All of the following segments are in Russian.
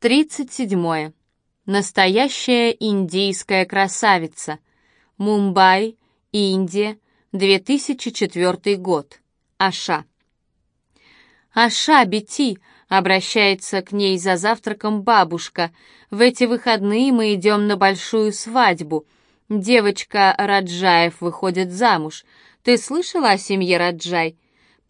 37. Настоящая индийская красавица. Мумбай, Индия, 2004 год. Аша. «Аша, Бети!» — обращается к ней за завтраком бабушка. «В эти выходные мы идем на большую свадьбу. Девочка Раджаев выходит замуж. Ты слышала о семье Раджай?»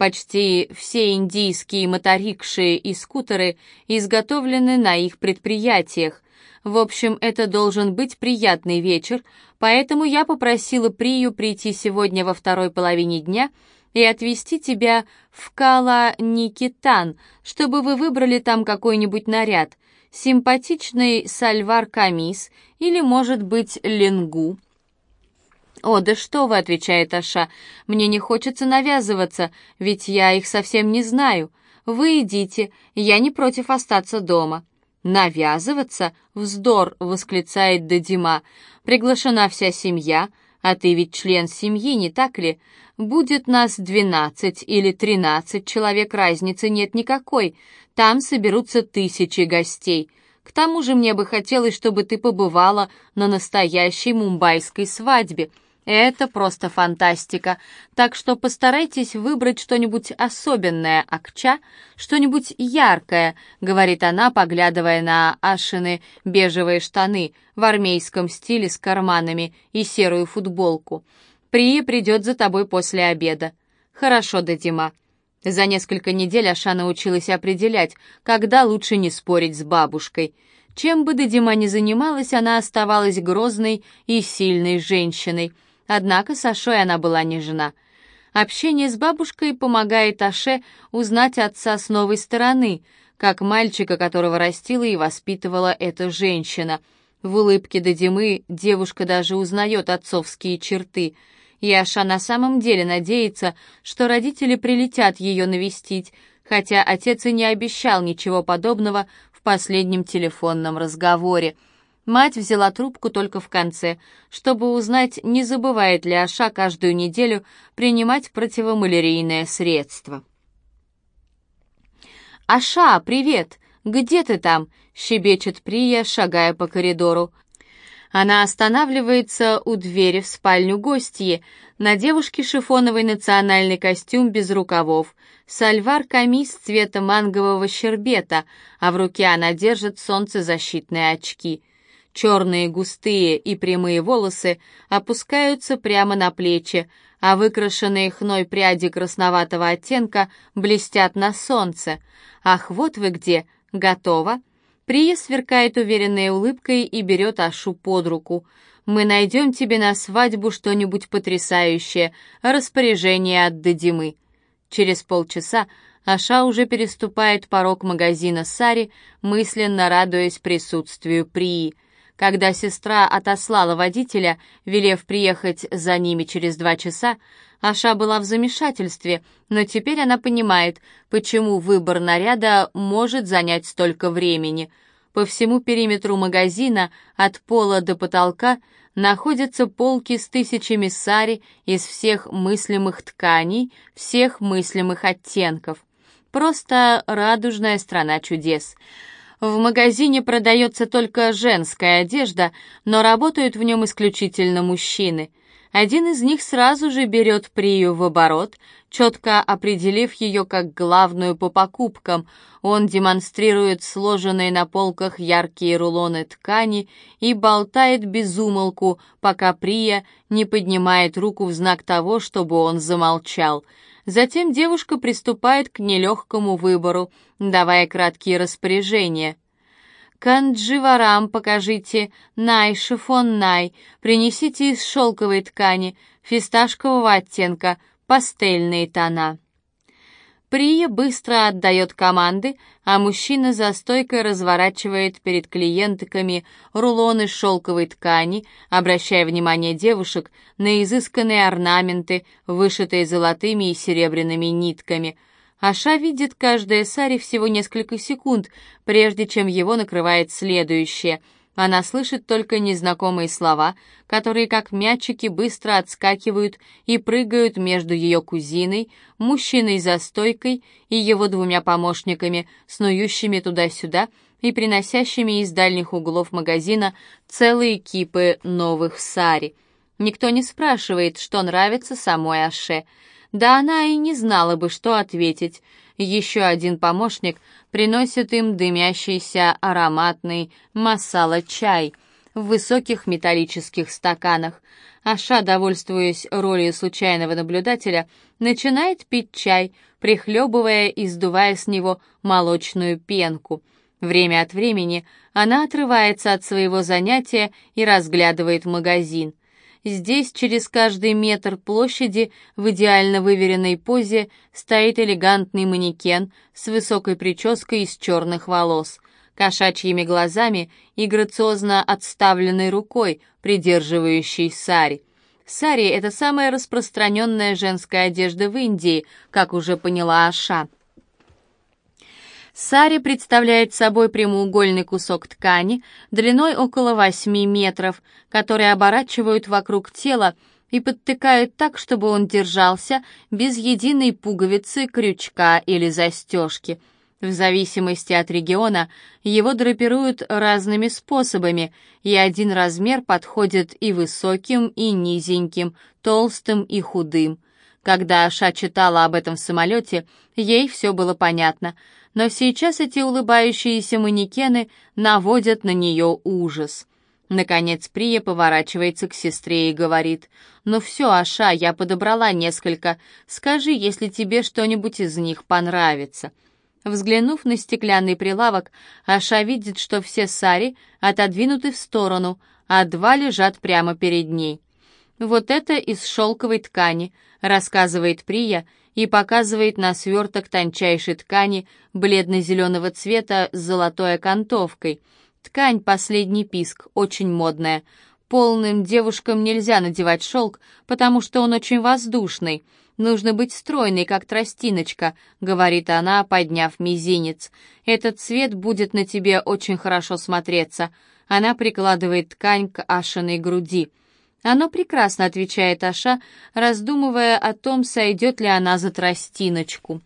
Почти все индийские моторикши и скутеры изготовлены на их предприятиях. В общем, это должен быть приятный вечер, поэтому я попросила Прию прийти сегодня во второй половине дня и отвезти тебя в Кала Никитан, чтобы вы выбрали там какой-нибудь наряд, симпатичный сальвар-камис или, может быть, ленгу, «О, да что вы», — отвечает Аша, — «мне не хочется навязываться, ведь я их совсем не знаю. Вы идите, я не против остаться дома». «Навязываться? Вздор!» — восклицает Дадима. «Приглашена вся семья, а ты ведь член семьи, не так ли? Будет нас двенадцать или тринадцать человек, разницы нет никакой. Там соберутся тысячи гостей. К тому же мне бы хотелось, чтобы ты побывала на настоящей мумбайской свадьбе». Это просто фантастика. Так что постарайтесь выбрать что-нибудь особенное, Акча, что-нибудь яркое, говорит она, поглядывая на Ашины бежевые штаны в армейском стиле с карманами и серую футболку. Прия придет за тобой после обеда. Хорошо, Дадима. За несколько недель Аша научилась определять, когда лучше не спорить с бабушкой. Чем бы Дадима ни занималась, она оставалась грозной и сильной женщиной — Однако с Ашой она была не жена. Общение с бабушкой помогает Аше узнать отца с новой стороны, как мальчика, которого растила и воспитывала эта женщина. В улыбке Дадимы девушка даже узнает отцовские черты. И Аша на самом деле надеется, что родители прилетят ее навестить, хотя отец и не обещал ничего подобного в последнем телефонном разговоре — Мать взяла трубку только в конце, чтобы узнать, не забывает ли Аша каждую неделю принимать противомалярийное средство. «Аша, привет! Где ты там?» — щебечет Прия, шагая по коридору. Она останавливается у двери в спальню гостьи. На девушке шифоновый национальный костюм без рукавов, сальвар-камис цвета мангового щербета, а в руке она держит солнцезащитные очки — Черные густые и прямые волосы опускаются прямо на плечи, а выкрашенные хной пряди красноватого оттенка блестят на солнце. «Ах, вот вы где! Готово!» Прия сверкает уверенной улыбкой и берет Ашу под руку. «Мы найдем тебе на свадьбу что-нибудь потрясающее. Распоряжение от Дадимы». Через полчаса Аша уже переступает порог магазина Сари, мысленно радуясь присутствию Прии — когда сестра отослала водителя, велев приехать за ними через два часа, Аша была в замешательстве, но теперь она понимает, почему выбор наряда может занять столько времени. По всему периметру магазина, от пола до потолка, находятся полки с тысячами сари из всех мыслимых тканей, всех мыслимых оттенков. Просто радужная страна чудес — в магазине продается только женская одежда, но работают в нем исключительно мужчины. Один из них сразу же берет Прию в оборот, четко определив ее как главную по покупкам. Он демонстрирует сложенные на полках яркие рулоны ткани и болтает без умолку, пока Прия не поднимает руку в знак того, чтобы он замолчал — Затем девушка приступает к нелегкому выбору, давая краткие распоряжения. «Кандживарам покажите, най, шифон най, принесите из шелковой ткани, фисташкового оттенка, пастельные тона». Прия быстро отдает команды, а мужчина за стойкой разворачивает перед клиентками рулоны шелковой ткани, обращая внимание девушек на изысканные орнаменты, вышитые золотыми и серебряными нитками. Аша видит каждое сари всего несколько секунд, прежде чем его накрывает следующее. Она слышит только незнакомые слова, которые как мячики быстро отскакивают и прыгают между ее кузиной, мужчиной за стойкой и его двумя помощниками, снующими туда-сюда и приносящими из дальних углов магазина целые кипы новых сари. Никто не спрашивает, что нравится самой Аше. Да она и не знала бы, что ответить. Еще один помощник приносит им дымящийся ароматный масала-чай в высоких металлических стаканах. Аша, довольствуясь ролью случайного наблюдателя, начинает пить чай, прихлебывая и сдувая с него молочную пенку. Время от времени она отрывается от своего занятия и разглядывает магазин. Здесь через каждый метр площади в идеально выверенной позе стоит элегантный манекен с высокой прической из черных волос, кошачьими глазами и грациозно отставленной рукой, придерживающей сари. Сари — это самая распространенная женская одежда в Индии, как уже поняла Аша. Сари представляет собой прямоугольный кусок ткани длиной около 8 метров, который оборачивают вокруг тела и подтыкают так, чтобы он держался без единой пуговицы, крючка или застежки. В зависимости от региона его драпируют разными способами, и один размер подходит и высоким, и низеньким, толстым и худым. Когда Аша читала об этом в самолете, ей все было понятно — но сейчас эти улыбающиеся манекены наводят на нее ужас. Наконец Прия поворачивается к сестре и говорит, «Ну все, Аша, я подобрала несколько. Скажи, если тебе что-нибудь из них понравится». Взглянув на стеклянный прилавок, Аша видит, что все сари отодвинуты в сторону, а два лежат прямо перед ней. «Вот это из шелковой ткани», — рассказывает Прия, — и показывает на сверток тончайшей ткани бледно-зеленого цвета с золотой окантовкой. Ткань «Последний писк», очень модная. Полным девушкам нельзя надевать шелк, потому что он очень воздушный. Нужно быть стройной, как тростиночка», — говорит она, подняв мизинец. «Этот цвет будет на тебе очень хорошо смотреться». Она прикладывает ткань к Ашиной груди. Оно прекрасно, отвечает Аша, раздумывая о том, сойдет ли она за тростиночку.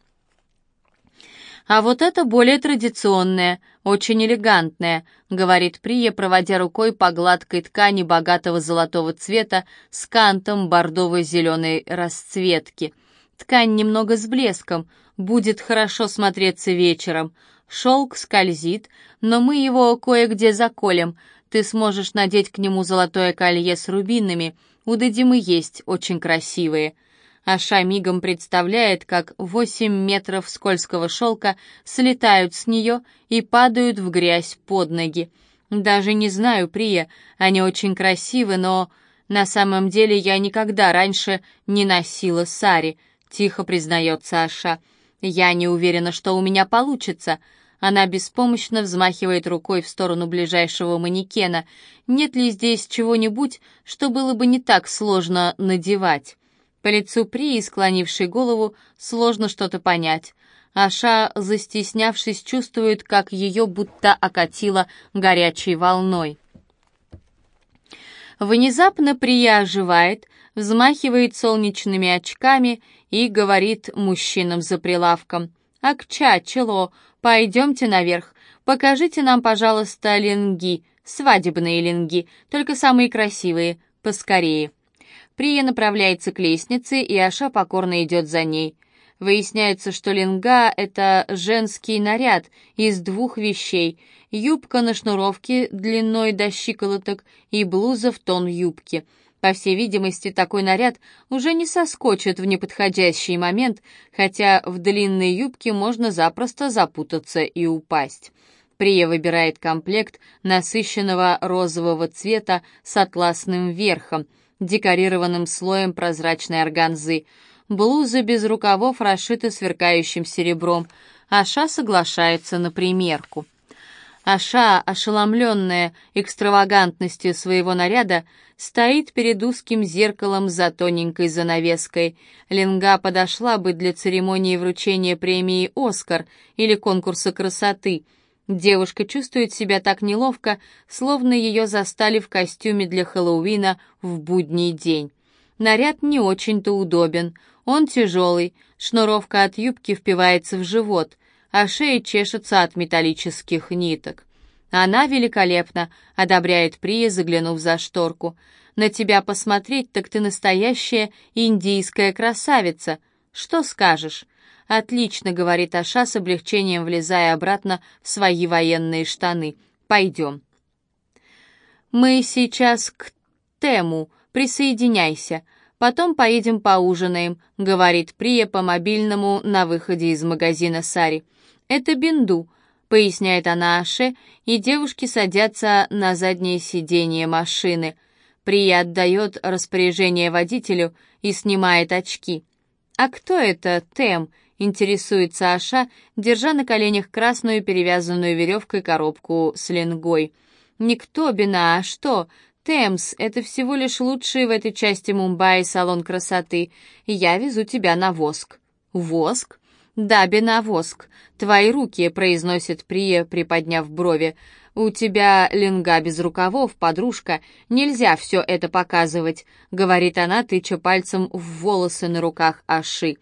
А вот это более традиционное, очень элегантное, говорит Прия, проводя рукой по гладкой ткани богатого золотого цвета с кантом бордово-зеленой расцветки. Ткань немного с блеском, будет хорошо смотреться вечером. Шелк скользит, но мы его кое-где заколем, ты сможешь надеть к нему золотое колье с рубинами. У Дадимы есть очень красивые. Аша мигом представляет, как восемь метров скользкого шелка слетают с нее и падают в грязь под ноги. Даже не знаю, Прия, они очень красивы, но на самом деле я никогда раньше не носила сари, тихо признается Аша. Я не уверена, что у меня получится. Она беспомощно взмахивает рукой в сторону ближайшего манекена. Нет ли здесь чего-нибудь, что было бы не так сложно надевать? По лицу Прии, склонившей голову, сложно что-то понять. Аша, застеснявшись, чувствует, как ее будто окатило горячей волной. Внезапно Прия оживает, взмахивает солнечными очками и говорит мужчинам за прилавком. «Акча, чело, «Пойдемте наверх. Покажите нам, пожалуйста, ленги, свадебные ленги, только самые красивые, поскорее». Прия направляется к лестнице, и Аша покорно идет за ней. Выясняется, что ленга — это женский наряд из двух вещей — юбка на шнуровке длиной до щиколоток и блуза в тон юбки — по всей видимости, такой наряд уже не соскочит в неподходящий момент, хотя в длинной юбке можно запросто запутаться и упасть. Прия выбирает комплект насыщенного розового цвета с атласным верхом, декорированным слоем прозрачной органзы. Блуза без рукавов расшита сверкающим серебром. Аша соглашается на примерку. Аша, ошеломленная экстравагантностью своего наряда, стоит перед узким зеркалом за тоненькой занавеской. Ленга подошла бы для церемонии вручения премии «Оскар» или конкурса красоты. Девушка чувствует себя так неловко, словно ее застали в костюме для Хэллоуина в будний день. Наряд не очень-то удобен, он тяжелый, шнуровка от юбки впивается в живот, а шея чешется от металлических ниток. Она великолепна, одобряет Прия, заглянув за шторку. На тебя посмотреть, так ты настоящая индийская красавица. Что скажешь? Отлично, говорит Аша с облегчением, влезая обратно в свои военные штаны. Пойдем. Мы сейчас к Тему. Присоединяйся. Потом поедем поужинаем, говорит Прия по мобильному на выходе из магазина Сари. Это Бинду, поясняет она Аше, и девушки садятся на заднее сиденье машины. Прия отдает распоряжение водителю и снимает очки. «А кто это Тем?» — интересуется Аша, держа на коленях красную перевязанную веревкой коробку с ленгой. «Никто, Бина, а что? Темс — это всего лишь лучший в этой части Мумбаи салон красоты. Я везу тебя на воск». «Воск?» «Да, Бина, воск. Твои руки», — произносит Прия, приподняв брови. «У тебя ленга без рукавов, подружка. Нельзя все это показывать», — говорит она, тыча пальцем в волосы на руках Аши.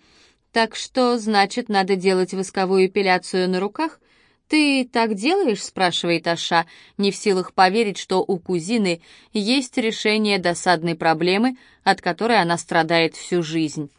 «Так что, значит, надо делать восковую эпиляцию на руках?» «Ты так делаешь?» — спрашивает Аша, не в силах поверить, что у кузины есть решение досадной проблемы, от которой она страдает всю жизнь.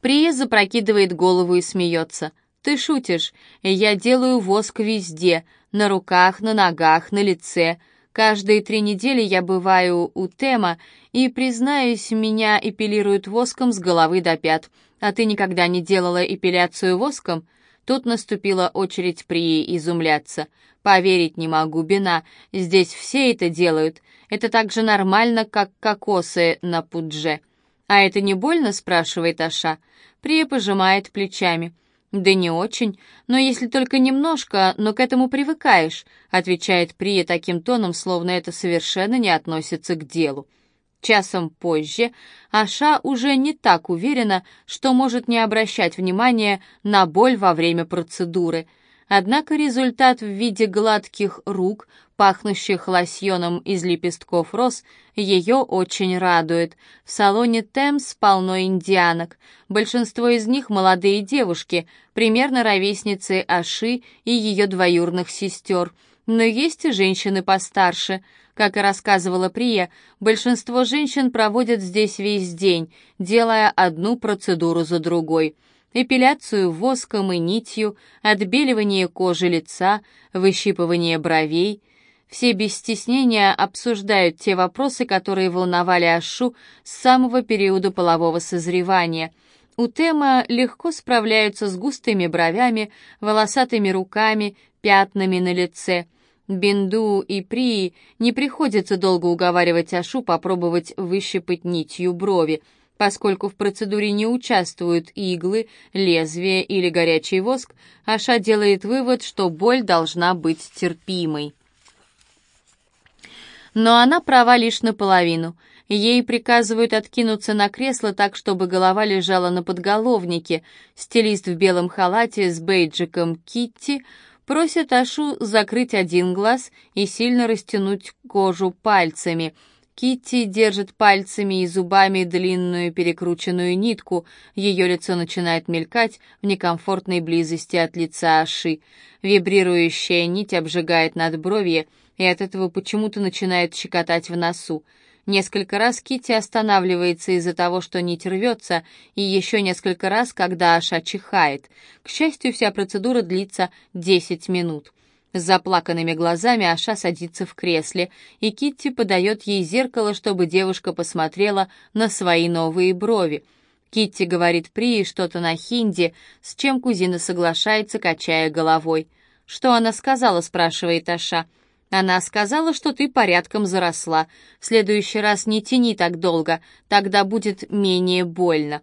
Прия запрокидывает голову и смеется. «Ты шутишь. Я делаю воск везде. На руках, на ногах, на лице. Каждые три недели я бываю у Тема, и, признаюсь, меня эпилируют воском с головы до пят. А ты никогда не делала эпиляцию воском?» Тут наступила очередь Прии изумляться. «Поверить не могу, Бина, здесь все это делают. Это так же нормально, как кокосы на пудже». «А это не больно?» — спрашивает Аша. Прия пожимает плечами. «Да не очень, но если только немножко, но к этому привыкаешь», отвечает Прия таким тоном, словно это совершенно не относится к делу. Часом позже Аша уже не так уверена, что может не обращать внимания на боль во время процедуры — Однако результат в виде гладких рук, пахнущих лосьоном из лепестков роз, ее очень радует. В салоне Темс полно индианок. Большинство из них молодые девушки, примерно ровесницы Аши и ее двоюрных сестер. Но есть и женщины постарше. Как и рассказывала Прия, большинство женщин проводят здесь весь день, делая одну процедуру за другой – эпиляцию воском и нитью, отбеливание кожи лица, выщипывание бровей. Все без стеснения обсуждают те вопросы, которые волновали Ашу с самого периода полового созревания. У Тема легко справляются с густыми бровями, волосатыми руками, пятнами на лице. Бинду и Прии не приходится долго уговаривать Ашу попробовать выщипать нитью брови — Поскольку в процедуре не участвуют иглы, лезвие или горячий воск, Аша делает вывод, что боль должна быть терпимой. Но она права лишь наполовину. Ей приказывают откинуться на кресло так, чтобы голова лежала на подголовнике. Стилист в белом халате с бейджиком Китти просит Ашу закрыть один глаз и сильно растянуть кожу пальцами – Китти держит пальцами и зубами длинную перекрученную нитку. Ее лицо начинает мелькать в некомфортной близости от лица Аши. Вибрирующая нить обжигает надбровье, и от этого почему-то начинает щекотать в носу. Несколько раз Китти останавливается из-за того, что нить рвется, и еще несколько раз, когда Аша чихает. К счастью, вся процедура длится 10 минут. Заплаканными глазами Аша садится в кресле, и Китти подает ей зеркало, чтобы девушка посмотрела на свои новые брови. Китти говорит Прии что-то на хинди, с чем кузина соглашается, качая головой. «Что она сказала?» — спрашивает Аша. «Она сказала, что ты порядком заросла. В следующий раз не тяни так долго, тогда будет менее больно».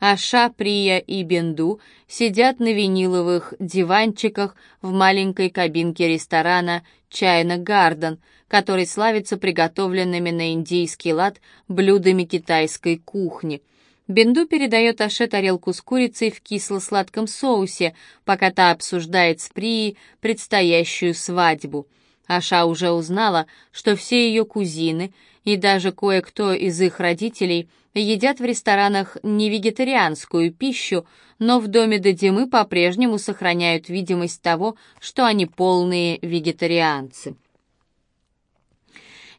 Аша, Прия и Бенду сидят на виниловых диванчиках в маленькой кабинке ресторана «Чайна Гарден», который славится приготовленными на индийский лад блюдами китайской кухни. Бенду передает Аше тарелку с курицей в кисло-сладком соусе, пока та обсуждает с Прией предстоящую свадьбу. Аша уже узнала, что все ее кузины и даже кое-кто из их родителей едят в ресторанах не вегетарианскую пищу, но в доме Дадимы по-прежнему сохраняют видимость того, что они полные вегетарианцы.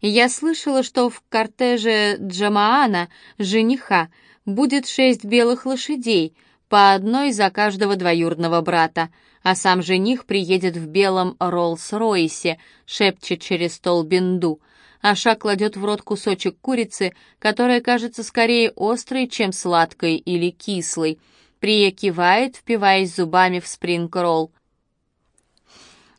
Я слышала, что в кортеже Джамаана, жениха, будет шесть белых лошадей, по одной за каждого двоюродного брата, а сам жених приедет в белом Роллс-Ройсе, шепчет через стол бинду. Аша кладет в рот кусочек курицы, которая кажется скорее острой, чем сладкой или кислой. Прия кивает, впиваясь зубами в спринг-ролл.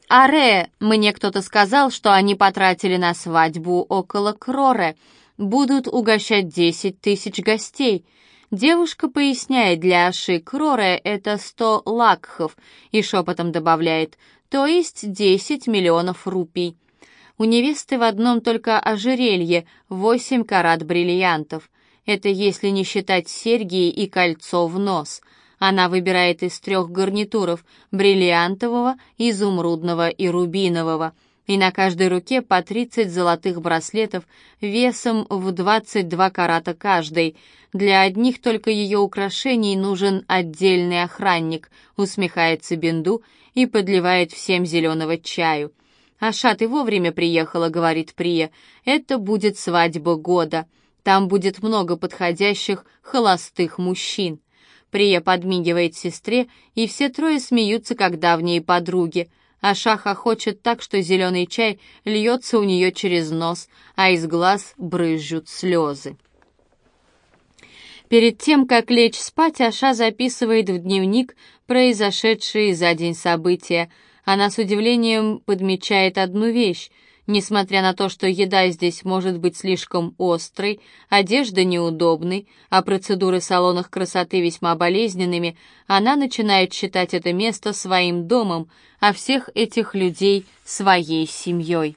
«Аре, мне кто-то сказал, что они потратили на свадьбу около Кроре будут угощать 10 тысяч гостей. Девушка поясняет для Аши Кроре это 100 лакхов и шепотом добавляет, то есть 10 миллионов рупий. У невесты в одном только ожерелье 8 карат бриллиантов. Это если не считать серьги и кольцо в нос. Она выбирает из трех гарнитуров – бриллиантового, изумрудного и рубинового – и на каждой руке по 30 золотых браслетов весом в 22 карата каждый. Для одних только ее украшений нужен отдельный охранник, усмехается Бенду и подливает всем зеленого чаю. «Аша, ты вовремя приехала», — говорит Прия. «Это будет свадьба года. Там будет много подходящих холостых мужчин». Прия подмигивает сестре, и все трое смеются, как давние подруги — а Шаха хочет так, что зеленый чай льется у нее через нос, а из глаз брызжут слезы. Перед тем, как лечь спать, Аша записывает в дневник произошедшие за день события. Она с удивлением подмечает одну вещь. Несмотря на то, что еда здесь может быть слишком острой, одежда неудобной, а процедуры в салонах красоты весьма болезненными, она начинает считать это место своим домом, а всех этих людей своей семьей.